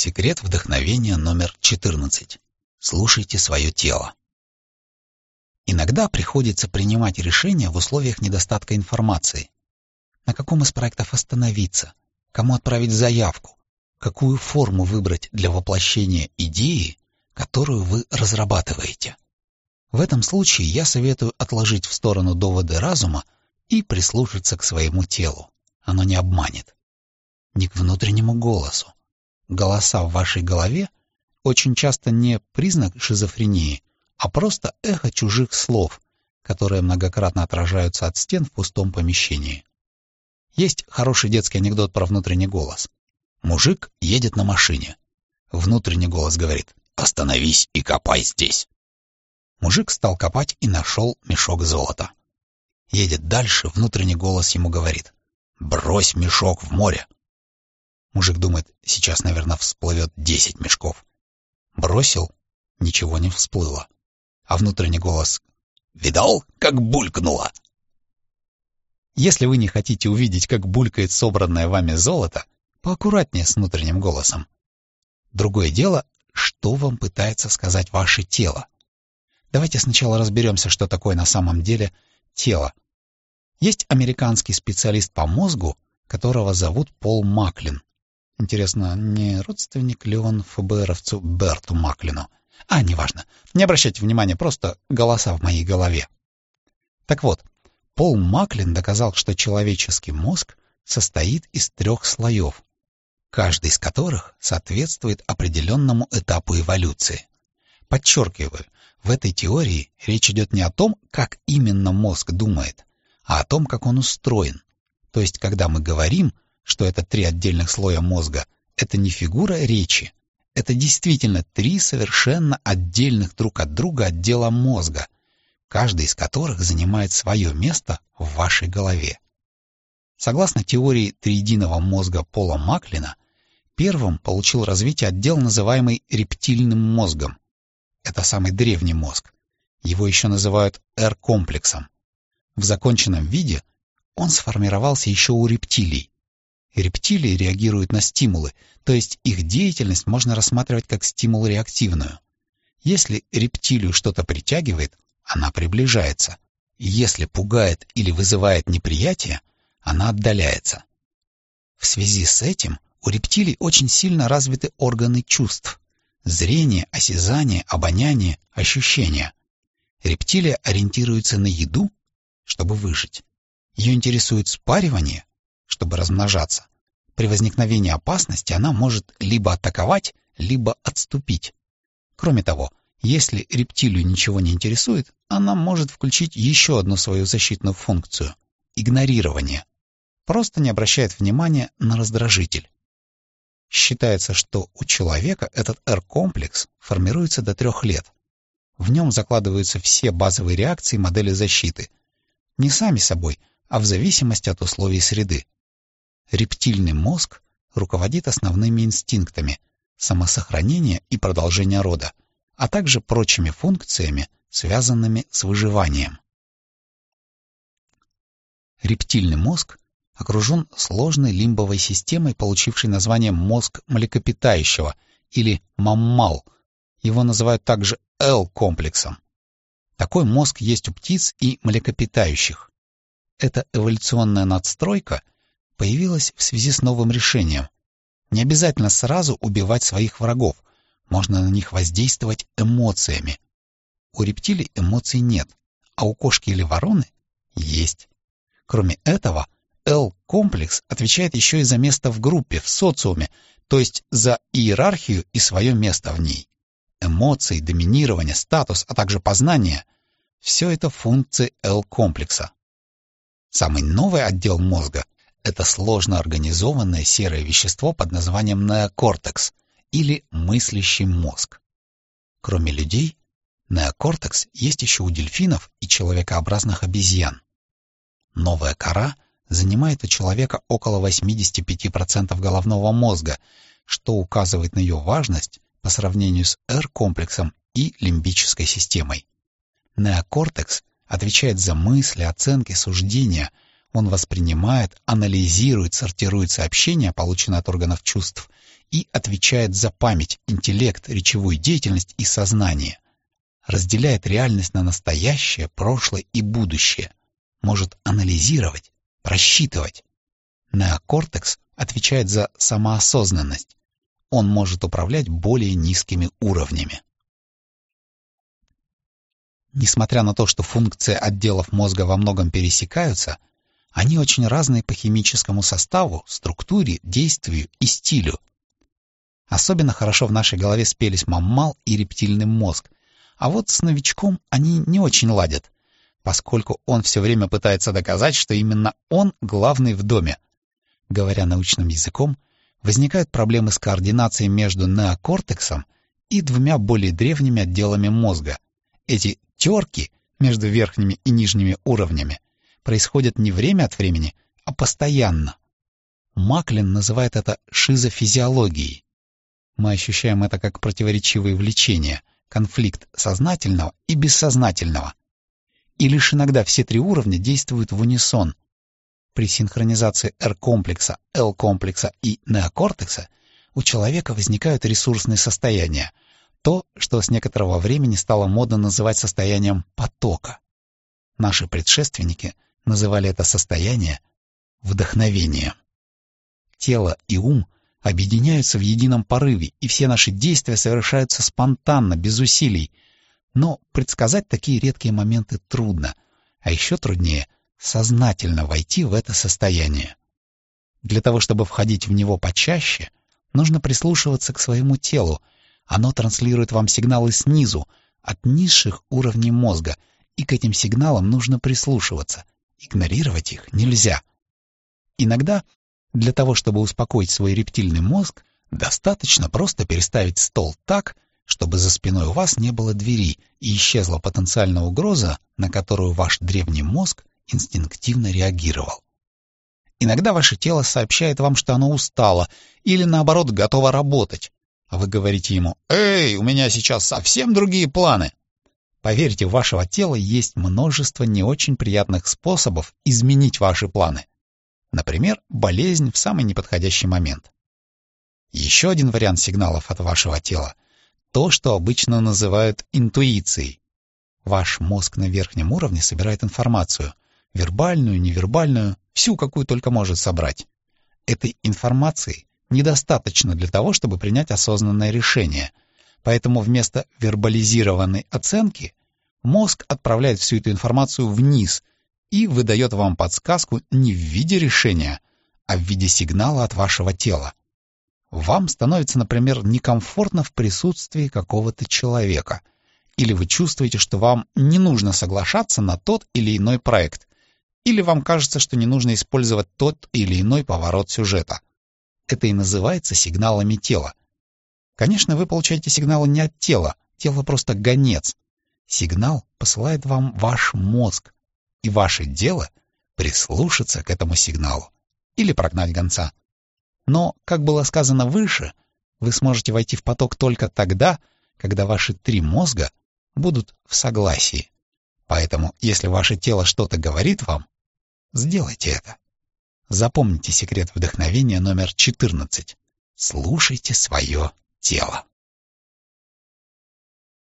Секрет вдохновения номер 14. Слушайте свое тело. Иногда приходится принимать решения в условиях недостатка информации. На каком из проектов остановиться, кому отправить заявку, какую форму выбрать для воплощения идеи, которую вы разрабатываете. В этом случае я советую отложить в сторону доводы разума и прислушаться к своему телу. Оно не обманет. Не к внутреннему голосу. Голоса в вашей голове очень часто не признак шизофрении, а просто эхо чужих слов, которые многократно отражаются от стен в пустом помещении. Есть хороший детский анекдот про внутренний голос. Мужик едет на машине. Внутренний голос говорит «Остановись и копай здесь». Мужик стал копать и нашел мешок золота. Едет дальше, внутренний голос ему говорит «Брось мешок в море». Мужик думает, сейчас, наверное, всплывет десять мешков. Бросил, ничего не всплыло. А внутренний голос «Видал, как булькнуло?» Если вы не хотите увидеть, как булькает собранное вами золото, поаккуратнее с внутренним голосом. Другое дело, что вам пытается сказать ваше тело. Давайте сначала разберемся, что такое на самом деле тело. Есть американский специалист по мозгу, которого зовут Пол Маклин. Интересно, не родственник ли он ФБРовцу Берту Маклину? А, неважно. Не обращайте внимания, просто голоса в моей голове. Так вот, Пол Маклин доказал, что человеческий мозг состоит из трех слоев, каждый из которых соответствует определенному этапу эволюции. Подчеркиваю, в этой теории речь идет не о том, как именно мозг думает, а о том, как он устроен. То есть, когда мы говорим, что это три отдельных слоя мозга, это не фигура речи, это действительно три совершенно отдельных друг от друга отдела мозга, каждый из которых занимает свое место в вашей голове. Согласно теории триединого мозга Пола Маклина, первым получил развитие отдел, называемый рептильным мозгом. Это самый древний мозг. Его еще называют R-комплексом. В законченном виде он сформировался еще у рептилий. Рептилии реагируют на стимулы, то есть их деятельность можно рассматривать как стимул-реактивную. Если рептилию что-то притягивает, она приближается. Если пугает или вызывает неприятие, она отдаляется. В связи с этим у рептилий очень сильно развиты органы чувств. Зрение, осязание, обоняние, ощущения. Рептилия ориентируется на еду чтобы выжить. Ее интересует спаривание, чтобы размножаться. При возникновении опасности она может либо атаковать, либо отступить. Кроме того, если рептилию ничего не интересует, она может включить еще одну свою защитную функцию — игнорирование. Просто не обращает внимания на раздражитель. Считается, что у человека этот R-комплекс формируется до трех лет. В нем закладываются все базовые реакции модели защиты, не сами собой, а в зависимости от условий среды. Рептильный мозг руководит основными инстинктами самосохранения и продолжения рода, а также прочими функциями, связанными с выживанием. Рептильный мозг окружен сложной лимбовой системой, получившей название мозг млекопитающего или маммал. Его называют также L-комплексом. Такой мозг есть у птиц и млекопитающих. Эта эволюционная надстройка появилась в связи с новым решением. Не обязательно сразу убивать своих врагов, можно на них воздействовать эмоциями. У рептилий эмоций нет, а у кошки или вороны есть. Кроме этого, L-комплекс отвечает еще и за место в группе, в социуме, то есть за иерархию и свое место в ней эмоции, доминирование, статус, а также познание — все это функции L-комплекса. Самый новый отдел мозга — это сложно организованное серое вещество под названием неокортекс или мыслящий мозг. Кроме людей, неокортекс есть еще у дельфинов и человекообразных обезьян. Новая кора занимает у человека около 85% головного мозга, что указывает на ее важность по сравнению с R-комплексом и лимбической системой. Неокортекс отвечает за мысли, оценки, суждения. Он воспринимает, анализирует, сортирует сообщения, полученные от органов чувств, и отвечает за память, интеллект, речевую деятельность и сознание. Разделяет реальность на настоящее, прошлое и будущее. Может анализировать, просчитывать. Неокортекс отвечает за самоосознанность. Он может управлять более низкими уровнями. Несмотря на то, что функции отделов мозга во многом пересекаются, они очень разные по химическому составу, структуре, действию и стилю. Особенно хорошо в нашей голове спелись маммал и рептильный мозг, а вот с новичком они не очень ладят, поскольку он все время пытается доказать, что именно он главный в доме. Говоря научным языком, возникают проблемы с координацией между неокортексом и двумя более древними отделами мозга. Эти терки между верхними и нижними уровнями происходят не время от времени, а постоянно. Маклин называет это шизофизиологией. Мы ощущаем это как противоречивые влечения, конфликт сознательного и бессознательного. И лишь иногда все три уровня действуют в унисон. При синхронизации R-комплекса, L-комплекса и неокортекса у человека возникают ресурсные состояния, то, что с некоторого времени стало модно называть состоянием потока. Наши предшественники называли это состояние вдохновением. Тело и ум — объединяются в едином порыве, и все наши действия совершаются спонтанно, без усилий. Но предсказать такие редкие моменты трудно, а еще труднее сознательно войти в это состояние. Для того, чтобы входить в него почаще, нужно прислушиваться к своему телу. Оно транслирует вам сигналы снизу, от низших уровней мозга, и к этим сигналам нужно прислушиваться. Игнорировать их нельзя. Иногда для того, чтобы успокоить свой рептильный мозг, достаточно просто переставить стол так, чтобы за спиной у вас не было двери и исчезла потенциальная угроза, на которую ваш древний мозг инстинктивно реагировал. Иногда ваше тело сообщает вам, что оно устало или, наоборот, готово работать. А вы говорите ему «Эй, у меня сейчас совсем другие планы». Поверьте, у вашего тела есть множество не очень приятных способов изменить ваши планы. Например, болезнь в самый неподходящий момент. Еще один вариант сигналов от вашего тела — то, что обычно называют интуицией. Ваш мозг на верхнем уровне собирает информацию — вербальную, невербальную, всю, какую только может собрать. Этой информации недостаточно для того, чтобы принять осознанное решение, поэтому вместо вербализированной оценки мозг отправляет всю эту информацию вниз — и выдает вам подсказку не в виде решения, а в виде сигнала от вашего тела. Вам становится, например, некомфортно в присутствии какого-то человека, или вы чувствуете, что вам не нужно соглашаться на тот или иной проект, или вам кажется, что не нужно использовать тот или иной поворот сюжета. Это и называется сигналами тела. Конечно, вы получаете сигналы не от тела, тело просто гонец. Сигнал посылает вам ваш мозг, и ваше дело прислушаться к этому сигналу или прогнать гонца. Но, как было сказано выше, вы сможете войти в поток только тогда, когда ваши три мозга будут в согласии. Поэтому, если ваше тело что-то говорит вам, сделайте это. Запомните секрет вдохновения номер 14. Слушайте свое тело.